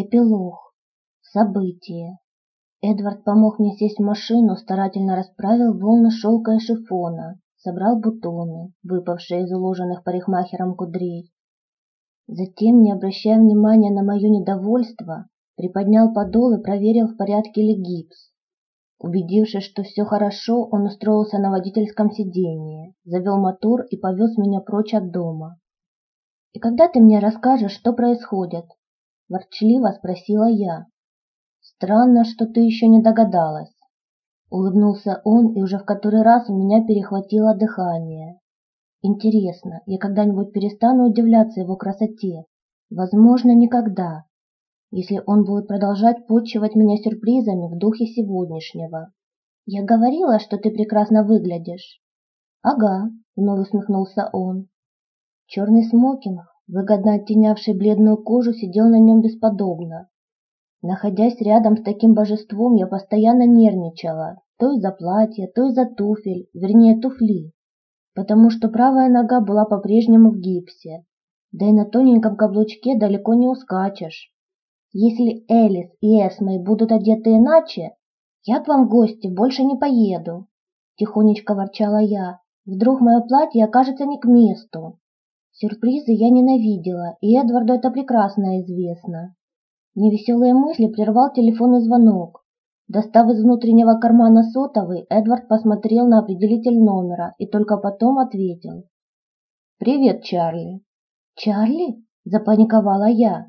Эпилог. Событие. Эдвард помог мне сесть в машину, старательно расправил волны шелка и шифона, собрал бутоны, выпавшие из уложенных парикмахером кудрей. Затем, не обращая внимания на мое недовольство, приподнял подол и проверил, в порядке ли гипс. Убедившись, что все хорошо, он устроился на водительском сиденье, завел мотор и повез меня прочь от дома. «И когда ты мне расскажешь, что происходит?» – ворчливо спросила я. «Странно, что ты еще не догадалась». Улыбнулся он, и уже в который раз у меня перехватило дыхание. Интересно, я когда-нибудь перестану удивляться его красоте? Возможно, никогда, если он будет продолжать почивать меня сюрпризами в духе сегодняшнего. Я говорила, что ты прекрасно выглядишь. Ага, вновь усмехнулся он. Черный смокинг, выгодно оттенявший бледную кожу, сидел на нем бесподобно. Находясь рядом с таким божеством, я постоянно нервничала, то из-за платья, то из-за туфель, вернее туфли, потому что правая нога была по-прежнему в гипсе, да и на тоненьком каблучке далеко не ускачешь. Если Элис и Эсмой будут одеты иначе, я к вам в гости больше не поеду, тихонечко ворчала я. Вдруг мое платье окажется не к месту. Сюрпризы я ненавидела, и Эдварду это прекрасно известно. Невеселые мысли прервал телефонный звонок. Достав из внутреннего кармана сотовый, Эдвард посмотрел на определитель номера и только потом ответил. «Привет, Чарли». «Чарли?» – запаниковала я.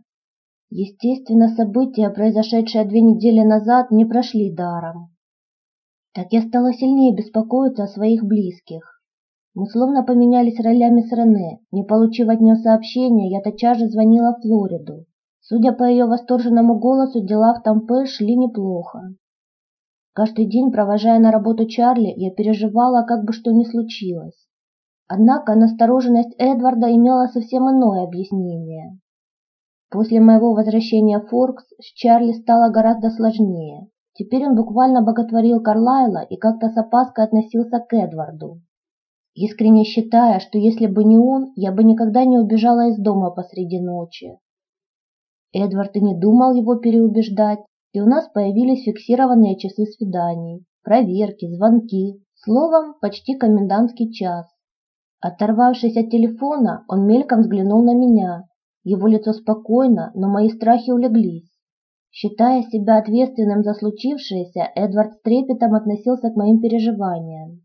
Естественно, события, произошедшие две недели назад, не прошли даром. Так я стала сильнее беспокоиться о своих близких. Мы словно поменялись ролями с Рене. Не получив от нее сообщения, я тотчас же звонила в Флориду. Судя по ее восторженному голосу, дела в Тампе шли неплохо. Каждый день, провожая на работу Чарли, я переживала, как бы что ни случилось. Однако настороженность Эдварда имела совсем иное объяснение. После моего возвращения в Форкс с Чарли стало гораздо сложнее. Теперь он буквально боготворил Карлайла и как-то с опаской относился к Эдварду искренне считая, что если бы не он, я бы никогда не убежала из дома посреди ночи. Эдвард и не думал его переубеждать, и у нас появились фиксированные часы свиданий, проверки, звонки, словом, почти комендантский час. Оторвавшись от телефона, он мельком взглянул на меня. Его лицо спокойно, но мои страхи улеглись. Считая себя ответственным за случившееся, Эдвард с трепетом относился к моим переживаниям.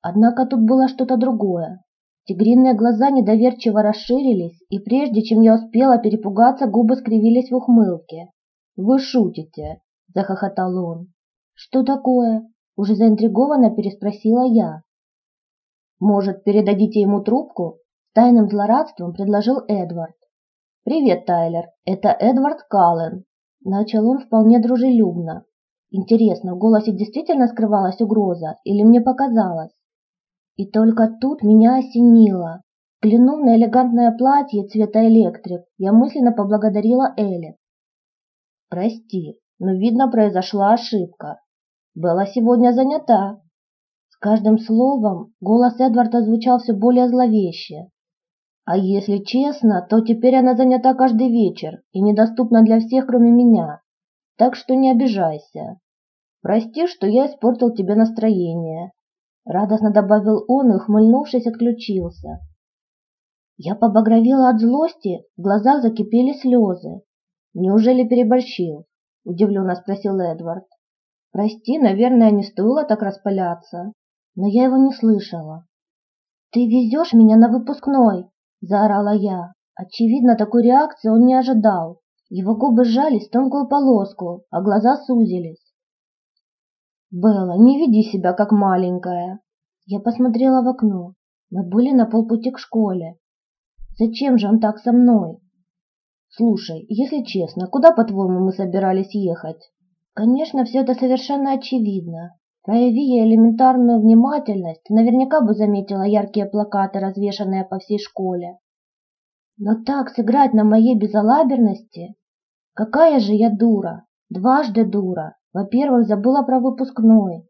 Однако тут было что-то другое. Тигриные глаза недоверчиво расширились, и прежде чем я успела перепугаться, губы скривились в ухмылке. «Вы шутите!» – захохотал он. «Что такое?» – уже заинтригованно переспросила я. «Может, передадите ему трубку?» – тайным злорадством предложил Эдвард. «Привет, Тайлер, это Эдвард Каллен», – начал он вполне дружелюбно. Интересно, в голосе действительно скрывалась угроза или мне показалось? И только тут меня осенило. Взглянув на элегантное платье цвета электрик, я мысленно поблагодарила Элли. «Прости, но, видно, произошла ошибка. Была сегодня занята». С каждым словом голос Эдварда звучал все более зловеще. А если честно, то теперь она занята каждый вечер и недоступна для всех, кроме меня. Так что не обижайся. Прости, что я испортил тебе настроение, Радостно добавил он и, ухмыльнувшись, отключился. Я побагровела от злости, в глазах закипели слезы. «Неужели переборщил?» – удивленно спросил Эдвард. «Прости, наверное, не стоило так распаляться». Но я его не слышала. «Ты везешь меня на выпускной!» – заорала я. Очевидно, такой реакции он не ожидал. Его губы сжались в тонкую полоску, а глаза сузились. «Белла, не веди себя как маленькая!» Я посмотрела в окно. Мы были на полпути к школе. Зачем же он так со мной? Слушай, если честно, куда, по-твоему, мы собирались ехать? Конечно, все это совершенно очевидно. Прояви я элементарную внимательность, наверняка бы заметила яркие плакаты, развешанные по всей школе. Но так сыграть на моей безалаберности? Какая же я дура! Дважды дура! Во-первых, забыла про выпускной.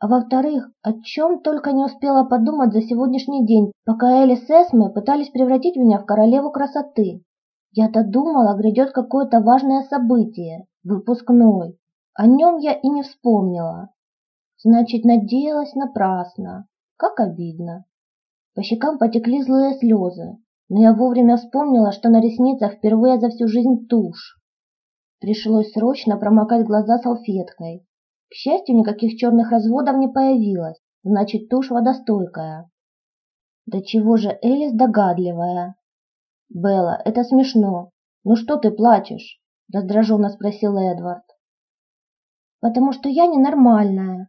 А во-вторых, о чем только не успела подумать за сегодняшний день, пока Элли с Эсме пытались превратить меня в королеву красоты. Я-то думала, грядет какое-то важное событие, выпускной. О нем я и не вспомнила. Значит, надеялась напрасно. Как обидно. По щекам потекли злые слезы, но я вовремя вспомнила, что на ресницах впервые за всю жизнь тушь. Пришлось срочно промокать глаза салфеткой. К счастью, никаких черных разводов не появилось, значит, тушь водостойкая. Да чего же Элис догадливая? Белла, это смешно. Ну что ты плачешь? Раздраженно спросил Эдвард. Потому что я ненормальная.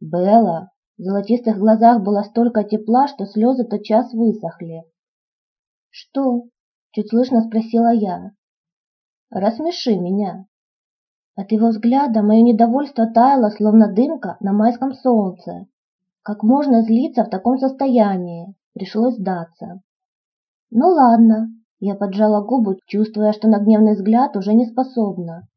Белла, в золотистых глазах было столько тепла, что слезы тотчас высохли. «Что?» – чуть слышно спросила я. «Рассмеши меня». От его взгляда мое недовольство таяло, словно дымка на майском солнце. Как можно злиться в таком состоянии? Пришлось сдаться. «Ну ладно», – я поджала губы, чувствуя, что на гневный взгляд уже не способна.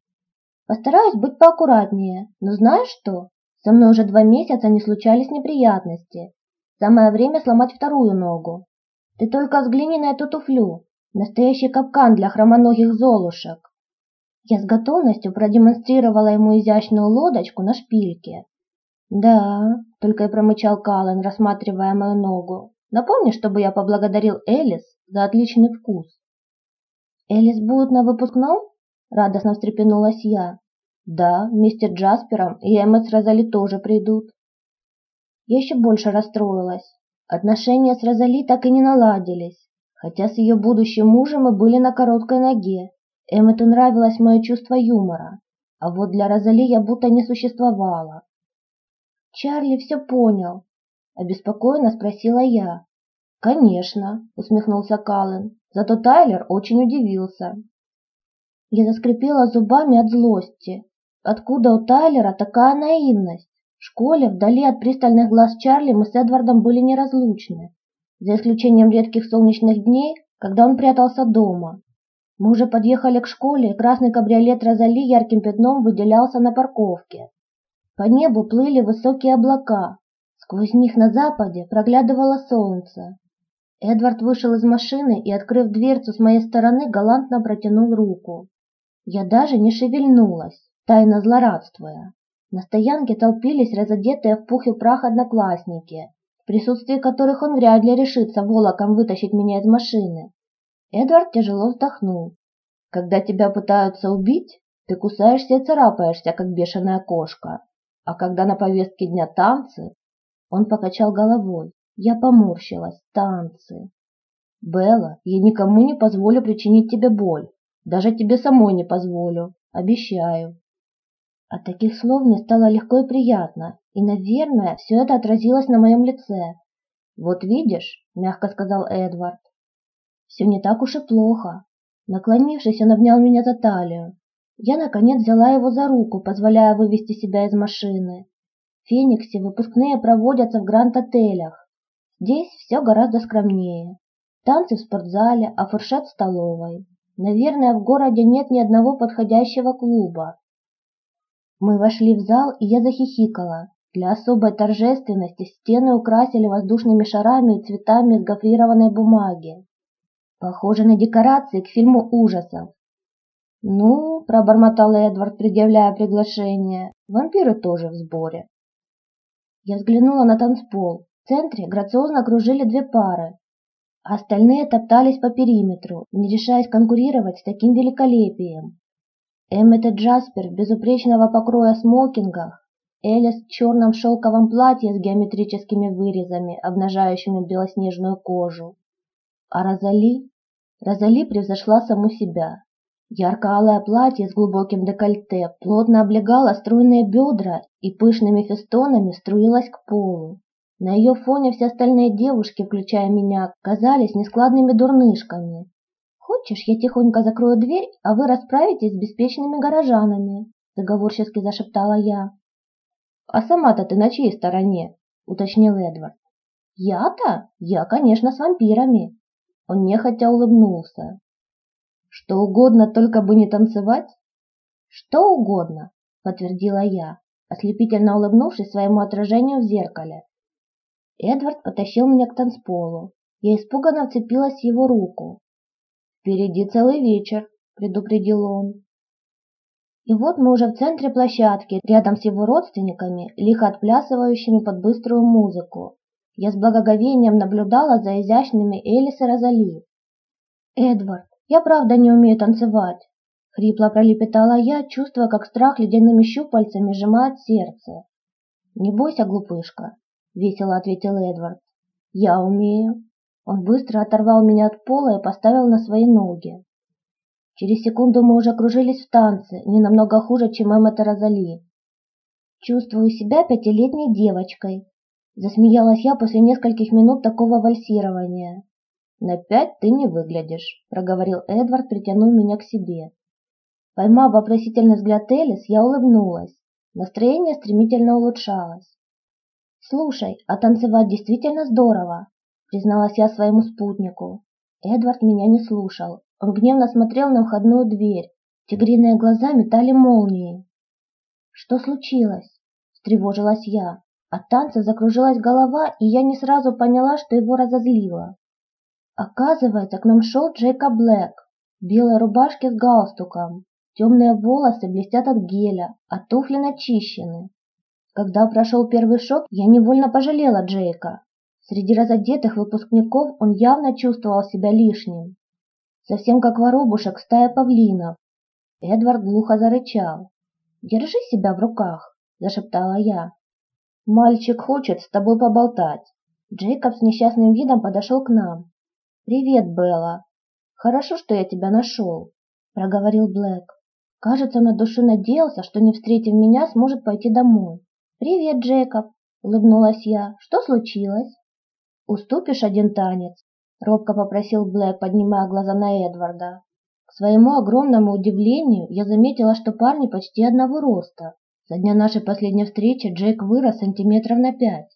«Постараюсь быть поаккуратнее, но знаешь что? Со мной уже два месяца не случались неприятности. Самое время сломать вторую ногу. Ты только взгляни на эту туфлю. Настоящий капкан для хромоногих золушек. Я с готовностью продемонстрировала ему изящную лодочку на шпильке. «Да», — только и промычал Каллен, рассматривая мою ногу. «Напомни, чтобы я поблагодарил Элис за отличный вкус». «Элис будет на выпускном?» — радостно встрепенулась я. Да, вместе с Джаспером и Эммет с Розали тоже придут. Я еще больше расстроилась. Отношения с Розали так и не наладились, хотя с ее будущим мужем мы были на короткой ноге. Эммету нравилось мое чувство юмора, а вот для Розали я будто не существовала. «Чарли все понял», — обеспокоенно спросила я. «Конечно», — усмехнулся Каллен, зато Тайлер очень удивился. Я заскрипела зубами от злости. Откуда у Тайлера такая наивность? В школе, вдали от пристальных глаз Чарли, мы с Эдвардом были неразлучны, за исключением редких солнечных дней, когда он прятался дома. Мы уже подъехали к школе, красный кабриолет Розали ярким пятном выделялся на парковке. По небу плыли высокие облака, сквозь них на западе проглядывало солнце. Эдвард вышел из машины и, открыв дверцу с моей стороны, галантно протянул руку. Я даже не шевельнулась тайно злорадствуя. На стоянке толпились разодетые в пух и прах одноклассники, присутствии которых он вряд ли решится волоком вытащить меня из машины. Эдвард тяжело вздохнул. Когда тебя пытаются убить, ты кусаешься и царапаешься, как бешеная кошка. А когда на повестке дня танцы, он покачал головой. Я поморщилась. Танцы. Белла, я никому не позволю причинить тебе боль. Даже тебе самой не позволю. Обещаю. От таких слов мне стало легко и приятно, и, наверное, все это отразилось на моем лице. «Вот видишь», — мягко сказал Эдвард, — «все не так уж и плохо». Наклонившись, он обнял меня за талию. Я, наконец, взяла его за руку, позволяя вывести себя из машины. В Фениксе выпускные проводятся в гранд-отелях. Здесь все гораздо скромнее. Танцы в спортзале, а фуршет в столовой. Наверное, в городе нет ни одного подходящего клуба, мы вошли в зал, и я захихикала. Для особой торжественности стены украсили воздушными шарами и цветами из гофрированной бумаги. Похоже на декорации к фильму ужасов. «Ну», — пробормотал Эдвард, предъявляя приглашение, — «вампиры тоже в сборе». Я взглянула на танцпол. В центре грациозно кружили две пары, а остальные топтались по периметру, не решаясь конкурировать с таким великолепием. Эммет и Джаспер в безупречного покроя смокингах, Элис в черном шелковом платье с геометрическими вырезами, обнажающими белоснежную кожу. А Розали? Розали превзошла саму себя. Ярко-алое платье с глубоким декольте плотно облегало стройные бедра и пышными фестонами струилось к полу. На ее фоне все остальные девушки, включая меня, казались нескладными дурнышками, «Хочешь, я тихонько закрою дверь, а вы расправитесь с беспечными горожанами?» – заговорчески зашептала я. «А сама-то ты на чьей стороне?» – уточнил Эдвард. «Я-то? Я, конечно, с вампирами!» Он нехотя улыбнулся. «Что угодно, только бы не танцевать?» «Что угодно!» – подтвердила я, ослепительно улыбнувшись своему отражению в зеркале. Эдвард потащил меня к танцполу. Я испуганно вцепилась в его руку. Впереди целый вечер, предупредил он. И вот мы уже в центре площадки, рядом с его родственниками, лихо отплясывающими под быструю музыку. Я с благоговением наблюдала за изящными Элис и Розали. «Эдвард, я правда не умею танцевать», — хрипло пролепетала я, чувствуя, как страх ледяными щупальцами сжимает сердце. «Не бойся, глупышка», — весело ответил Эдвард. «Я умею». Он быстро оторвал меня от пола и поставил на свои ноги. Через секунду мы уже кружились в танце, не намного хуже, чем Эммет и Розали. «Чувствую себя пятилетней девочкой», — засмеялась я после нескольких минут такого вальсирования. «На пять ты не выглядишь», — проговорил Эдвард, притянув меня к себе. Поймав вопросительный взгляд Элис, я улыбнулась. Настроение стремительно улучшалось. «Слушай, а танцевать действительно здорово», — призналась я своему спутнику. Эдвард меня не слушал. Он гневно смотрел на входную дверь. Тигриные глаза метали молнии. «Что случилось?» – встревожилась я. От танца закружилась голова, и я не сразу поняла, что его разозлило. Оказывается, к нам шел Джейкоб Блэк в белой с галстуком. Темные волосы блестят от геля, а туфли начищены. Когда прошел первый шок, я невольно пожалела Джейка. Среди разодетых выпускников он явно чувствовал себя лишним совсем как воробушек стая павлинов. Эдвард глухо зарычал. «Держи себя в руках», – зашептала я. «Мальчик хочет с тобой поболтать». Джейкоб с несчастным видом подошел к нам. «Привет, Белла. Хорошо, что я тебя нашел», – проговорил Блэк. Кажется, на душе надеялся, что, не встретив меня, сможет пойти домой. «Привет, Джейкоб», – улыбнулась я. «Что случилось?» «Уступишь один танец?» Робко попросил Блэк, поднимая глаза на Эдварда. К своему огромному удивлению я заметила, что парни почти одного роста. Со дня нашей последней встречи Джейк вырос сантиметров на пять.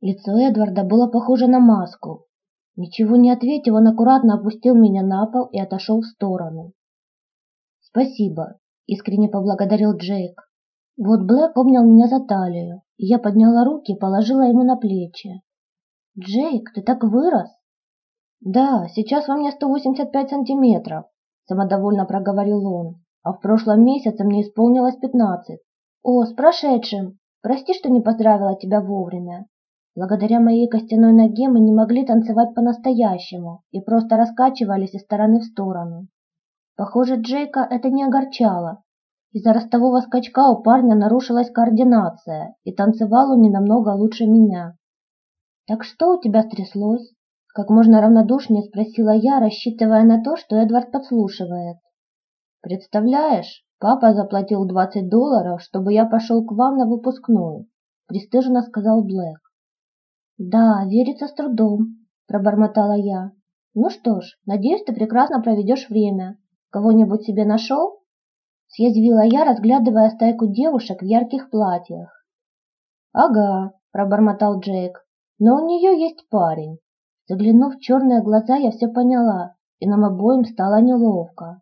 Лицо Эдварда было похоже на маску. Ничего не ответив, он аккуратно опустил меня на пол и отошел в сторону. «Спасибо», — искренне поблагодарил Джейк. Вот Блэк обнял меня за талию, и я подняла руки и положила ему на плечи. «Джейк, ты так вырос!» «Да, сейчас во мне 185 сантиметров», – самодовольно проговорил он. «А в прошлом месяце мне исполнилось 15. О, с прошедшим! Прости, что не поздравила тебя вовремя. Благодаря моей костяной ноге мы не могли танцевать по-настоящему и просто раскачивались из стороны в сторону. Похоже, Джейка это не огорчало. Из-за ростового скачка у парня нарушилась координация, и танцевал он не намного лучше меня. «Так что у тебя стряслось?» Как можно равнодушнее спросила я, рассчитывая на то, что Эдвард подслушивает. «Представляешь, папа заплатил 20 долларов, чтобы я пошел к вам на выпускную», пристыженно сказал Блэк. «Да, верится с трудом», пробормотала я. «Ну что ж, надеюсь, ты прекрасно проведешь время. Кого-нибудь себе нашел?» Съязвила я, разглядывая стайку девушек в ярких платьях. «Ага», пробормотал Джейк, но у нее есть парень. Заглянув в черные глаза, я все поняла, и нам обоим стало неловко.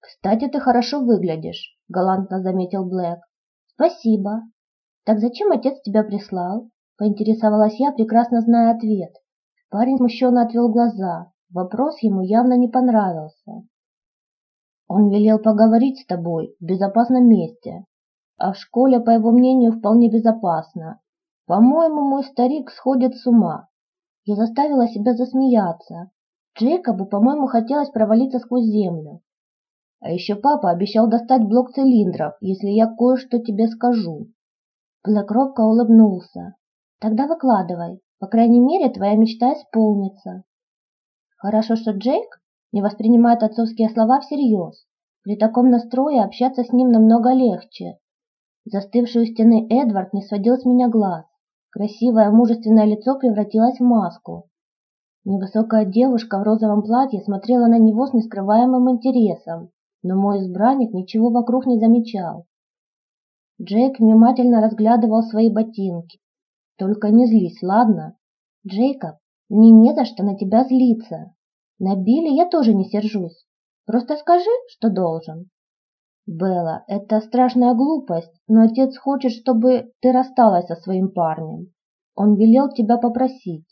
«Кстати, ты хорошо выглядишь», — галантно заметил Блэк. «Спасибо. Так зачем отец тебя прислал?» — поинтересовалась я, прекрасно зная ответ. Парень смущенно отвел глаза. Вопрос ему явно не понравился. «Он велел поговорить с тобой в безопасном месте. А в школе, по его мнению, вполне безопасно. По-моему, мой старик сходит с ума. Я заставила себя засмеяться. Джейкобу, по-моему, хотелось провалиться сквозь землю. А еще папа обещал достать блок цилиндров, если я кое-что тебе скажу. Блэк улыбнулся. Тогда выкладывай. По крайней мере, твоя мечта исполнится. Хорошо, что Джейк не воспринимает отцовские слова всерьез. При таком настрое общаться с ним намного легче. Застывший у стены Эдвард не сводил с меня глаз. Красивое мужественное лицо превратилось в маску. Невысокая девушка в розовом платье смотрела на него с нескрываемым интересом, но мой избранник ничего вокруг не замечал. Джейк внимательно разглядывал свои ботинки. «Только не злись, ладно? Джейкоб, мне не за что на тебя злиться. На Билли я тоже не сержусь. Просто скажи, что должен». Белла, это страшная глупость, но отец хочет, чтобы ты рассталась со своим парнем. Он велел тебя попросить.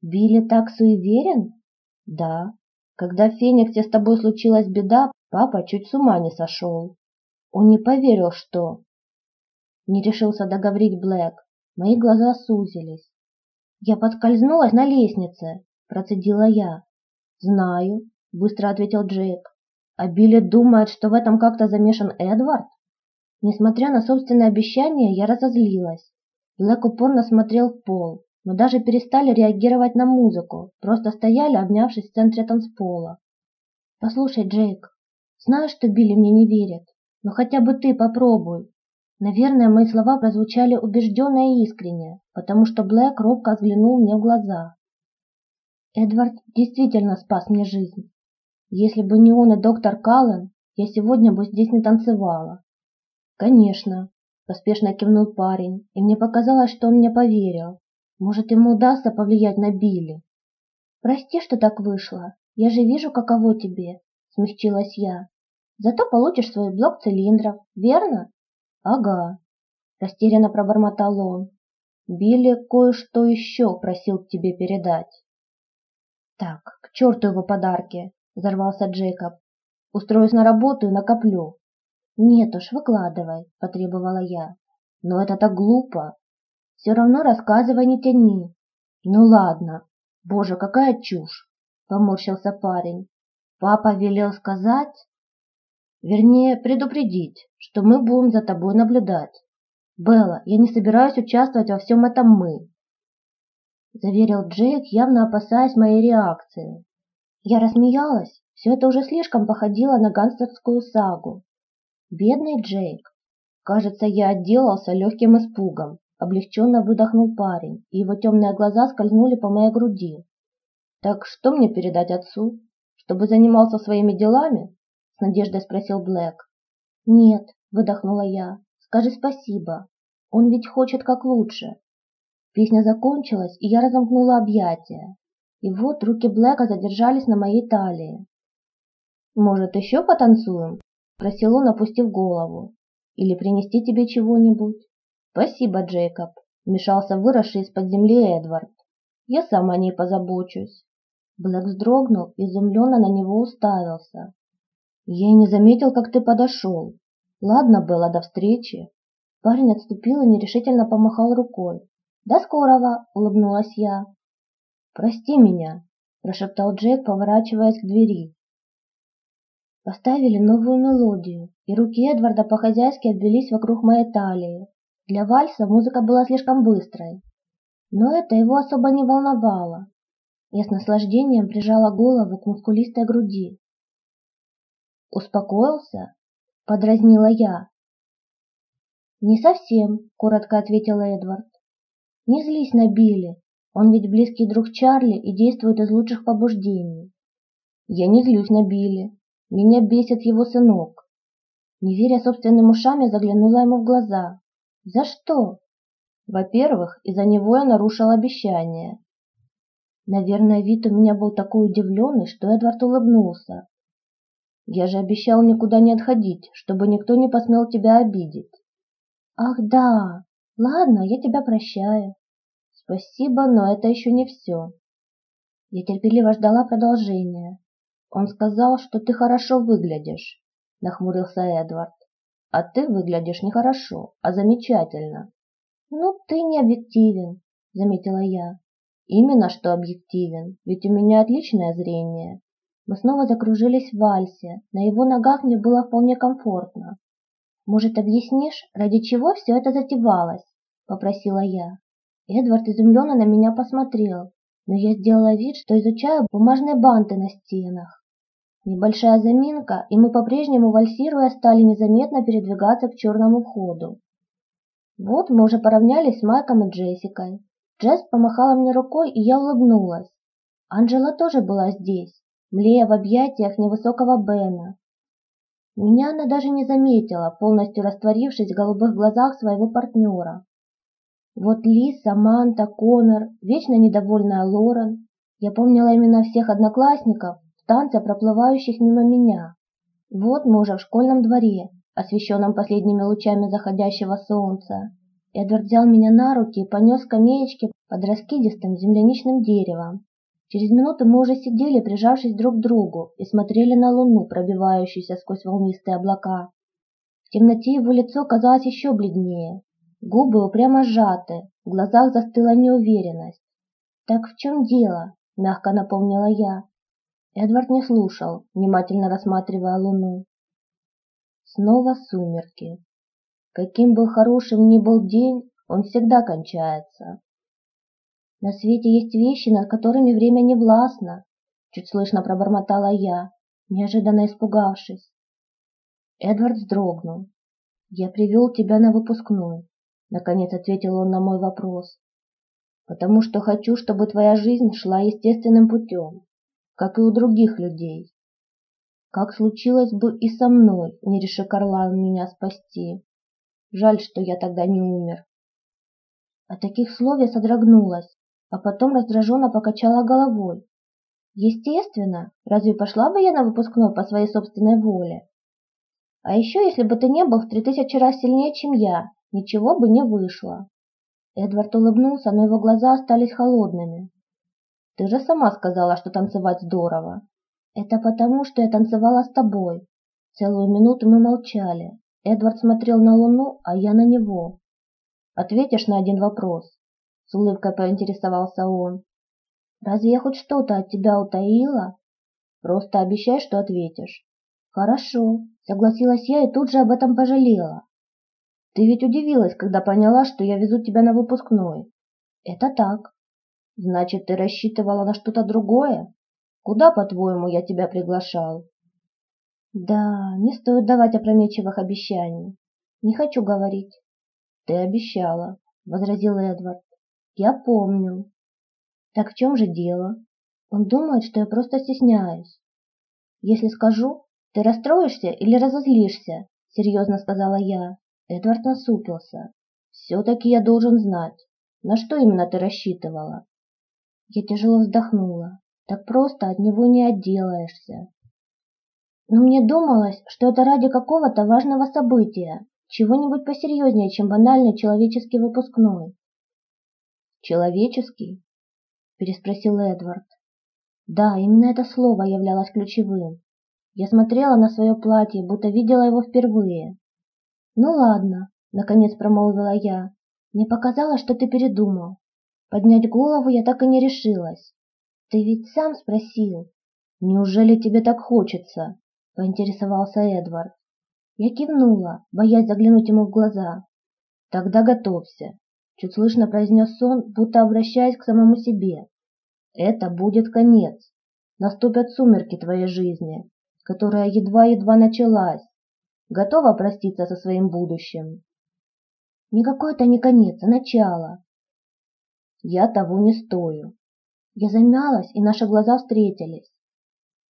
Билли так суеверен? Да. Когда в Фениксе с тобой случилась беда, папа чуть с ума не сошел. Он не поверил, что... Не решился договорить Блэк. Мои глаза сузились. Я подскользнулась на лестнице, процедила я. Знаю, быстро ответил Джейк. А Билли думает, что в этом как-то замешан Эдвард? Несмотря на собственное обещание, я разозлилась. Блэк упорно смотрел в пол. Мы даже перестали реагировать на музыку, просто стояли, обнявшись в центре танцпола. «Послушай, Джейк, знаю, что Билли мне не верит, но хотя бы ты попробуй». Наверное, мои слова прозвучали убежденно и искренне, потому что Блэк робко взглянул мне в глаза. Эдвард действительно спас мне жизнь. Если бы не он и доктор Каллен, я сегодня бы здесь не танцевала. Конечно, поспешно кивнул парень, и мне показалось, что он мне поверил. Может, ему удастся повлиять на Билли. Прости, что так вышло. Я же вижу, каково тебе, смягчилась я. Зато получишь свой блок цилиндров, верно? Ага, растерянно пробормотал он. Билли кое-что еще просил тебе передать. Так, к черту его подарки, взорвался Джейкоб. Устроюсь на работу и накоплю. Нет уж, выкладывай, потребовала я. Но это так глупо. Все равно рассказывай, не тяни. Ну ладно. Боже, какая чушь, поморщился парень. Папа велел сказать, вернее, предупредить, что мы будем за тобой наблюдать. Белла, я не собираюсь участвовать во всем этом мы. Заверил Джейк, явно опасаясь моей реакции. Я рассмеялась. Все это уже слишком походило на гангстерскую сагу. Бедный Джейк. Кажется, я отделался легким испугом. Облегченно выдохнул парень, и его темные глаза скользнули по моей груди. Так что мне передать отцу? Чтобы занимался своими делами? С надеждой спросил Блэк. Нет, выдохнула я. Скажи спасибо. Он ведь хочет как лучше. Песня закончилась, и я разомкнула объятия. И вот руки Блэка задержались на моей талии. «Может, еще потанцуем?» Просил он, опустив голову. «Или принести тебе чего-нибудь?» «Спасибо, Джейкоб», — вмешался выросший из-под земли Эдвард. «Я сам о ней позабочусь». Блэк вздрогнул, изумленно на него уставился. «Я и не заметил, как ты подошел. Ладно, Белла, до встречи». Парень отступил и нерешительно помахал рукой. «До скорого!» — улыбнулась я. «Прости меня!» — прошептал Джейк, поворачиваясь к двери. Поставили новую мелодию, и руки Эдварда по-хозяйски обвелись вокруг моей талии. Для вальса музыка была слишком быстрой, но это его особо не волновало. Я с наслаждением прижала голову к мускулистой груди. «Успокоился?» — подразнила я. «Не совсем», — коротко ответил Эдвард. «Не злись на Билли, он ведь близкий друг Чарли и действует из лучших побуждений». «Я не злюсь на Билли», меня бесит его сынок. Не веря собственным ушам, я заглянула ему в глаза. За что? Во-первых, из-за него я нарушила обещание. Наверное, вид у меня был такой удивленный, что Эдвард улыбнулся. Я же обещал никуда не отходить, чтобы никто не посмел тебя обидеть. Ах да, ладно, я тебя прощаю. Спасибо, но это еще не все. Я терпеливо ждала продолжения. Он сказал, что ты хорошо выглядишь, нахмурился Эдвард. А ты выглядишь не хорошо, а замечательно. Ну, ты не объективен, заметила я. Именно что объективен, ведь у меня отличное зрение. Мы снова закружились в вальсе, на его ногах мне было вполне комфортно. Может, объяснишь, ради чего все это затевалось? Попросила я. Эдвард изумленно на меня посмотрел, но я сделала вид, что изучаю бумажные банты на стенах. Небольшая заминка, и мы по-прежнему вальсируя стали незаметно передвигаться к черному входу. Вот мы уже поравнялись с Майком и Джессикой. Джесс помахала мне рукой, и я улыбнулась. Анжела тоже была здесь, млея в объятиях невысокого Бена. Меня она даже не заметила, полностью растворившись в голубых глазах своего партнера. Вот Ли, Саманта, Конор, вечно недовольная Лорен. Я помнила имена всех одноклассников, танца, проплывающих мимо меня. Вот мы уже в школьном дворе, освещенном последними лучами заходящего солнца. Эдвард взял меня на руки и понес скамеечки под раскидистым земляничным деревом. Через минуту мы уже сидели, прижавшись друг к другу, и смотрели на луну, пробивающуюся сквозь волнистые облака. В темноте его лицо казалось еще бледнее. Губы упрямо сжаты, в глазах застыла неуверенность. «Так в чем дело?» – мягко напомнила я. Эдвард не слушал, внимательно рассматривая луну. Снова сумерки. Каким бы хорошим ни был день, он всегда кончается. На свете есть вещи, над которыми время не властно, чуть слышно пробормотала я, неожиданно испугавшись. Эдвард вздрогнул. Я привел тебя на выпускной, наконец ответил он на мой вопрос. Потому что хочу, чтобы твоя жизнь шла естественным путем, как и у других людей. Как случилось бы и со мной, не реши Карлан меня спасти. Жаль, что я тогда не умер. От таких слов я содрогнулась, а потом раздраженно покачала головой. Естественно, разве пошла бы я на выпускной по своей собственной воле? А еще, если бы ты не был в три тысячи раз сильнее, чем я, ничего бы не вышло. Эдвард улыбнулся, но его глаза остались холодными. Ты же сама сказала, что танцевать здорово. Это потому, что я танцевала с тобой. Целую минуту мы молчали. Эдвард смотрел на луну, а я на него. Ответишь на один вопрос? С улыбкой поинтересовался он. Разве я хоть что-то от тебя утаила? Просто обещай, что ответишь. Хорошо, согласилась я и тут же об этом пожалела. Ты ведь удивилась, когда поняла, что я везу тебя на выпускной. Это так. Значит, ты рассчитывала на что-то другое? Куда, по-твоему, я тебя приглашал? Да, не стоит давать опрометчивых обещаний. Не хочу говорить. Ты обещала, возразил Эдвард. Я помню. Так в чем же дело? Он думает, что я просто стесняюсь. Если скажу, ты расстроишься или разозлишься, серьезно сказала я. Эдвард насупился. Все-таки я должен знать, на что именно ты рассчитывала. Я тяжело вздохнула. Так просто от него не отделаешься. Но мне думалось, что это ради какого-то важного события, чего-нибудь посерьезнее, чем банальный человеческий выпускной. «Человеческий?» – переспросил Эдвард. Да, именно это слово являлось ключевым. Я смотрела на свое платье, будто видела его впервые. «Ну ладно», — наконец промолвила я. «Мне показалось, что ты передумал. Поднять голову я так и не решилась. Ты ведь сам спросил. Неужели тебе так хочется?» — поинтересовался Эдвард. Я кивнула, боясь заглянуть ему в глаза. «Тогда готовься чуть слышно произнес он, будто обращаясь к самому себе. Это будет конец. Наступят сумерки твоей жизни, которая едва-едва началась. Готова проститься со своим будущим? Никакой это не конец, а начало. Я того не стою. Я замялась, и наши глаза встретились.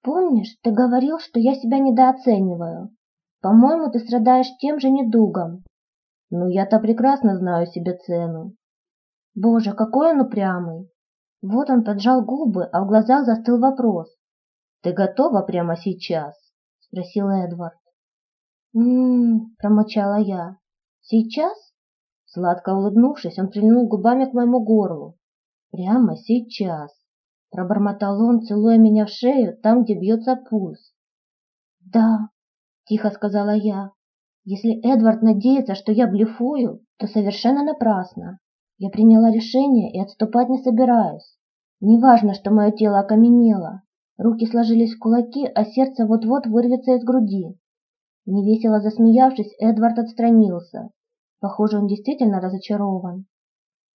Помнишь, ты говорил, что я себя недооцениваю? По-моему, ты страдаешь тем же недугом. Ну, я-то прекрасно знаю себе цену. Боже, какой он упрямый. Вот он поджал губы, а в глазах застыл вопрос. Ты готова прямо сейчас? Спросил Эдвард. «М-м-м», промычала я. «Сейчас?» Сладко улыбнувшись, он прильнул губами к моему горлу. «Прямо сейчас!» Пробормотал он, целуя меня в шею, там, где бьется пульс. «Да», — тихо сказала я, если Эдвард надеется, что я блефую, то совершенно напрасно. Я приняла решение и отступать не собираюсь. Неважно, что мое тело окаменело. Руки сложились в кулаки, а сердце вот-вот вырвется из груди. Невесело засмеявшись, Эдвард отстранился. Похоже, он действительно разочарован.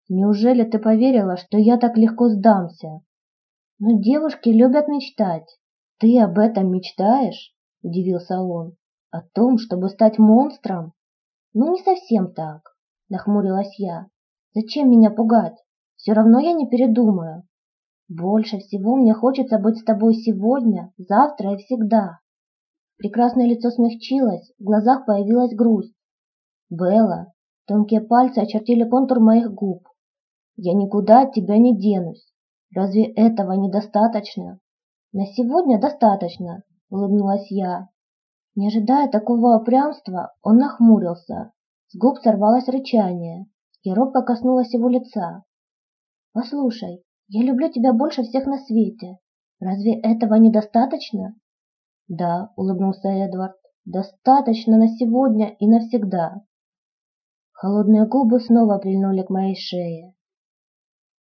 Неужели ты поверила, что я так легко сдамся? Но девушки любят мечтать. Ты об этом мечтаешь? Удивился он. О том, чтобы стать монстром? Ну, не совсем так, нахмурилась я. Зачем меня пугать? Все равно я не передумаю. Больше всего мне хочется быть с тобой сегодня, завтра и всегда. Прекрасное лицо смягчилось, в глазах появилась грусть. Белла, тонкие пальцы очертили контур моих губ. Я никуда от тебя не денусь. Разве этого недостаточно? На сегодня достаточно, улыбнулась я. Не ожидая такого упрямства, он нахмурился. С губ сорвалось рычание. Я робко коснулась его лица. «Послушай, Я люблю тебя больше всех на свете. Разве этого недостаточно? Да, улыбнулся Эдвард. Достаточно на сегодня и навсегда. Холодные губы снова прильнули к моей шее.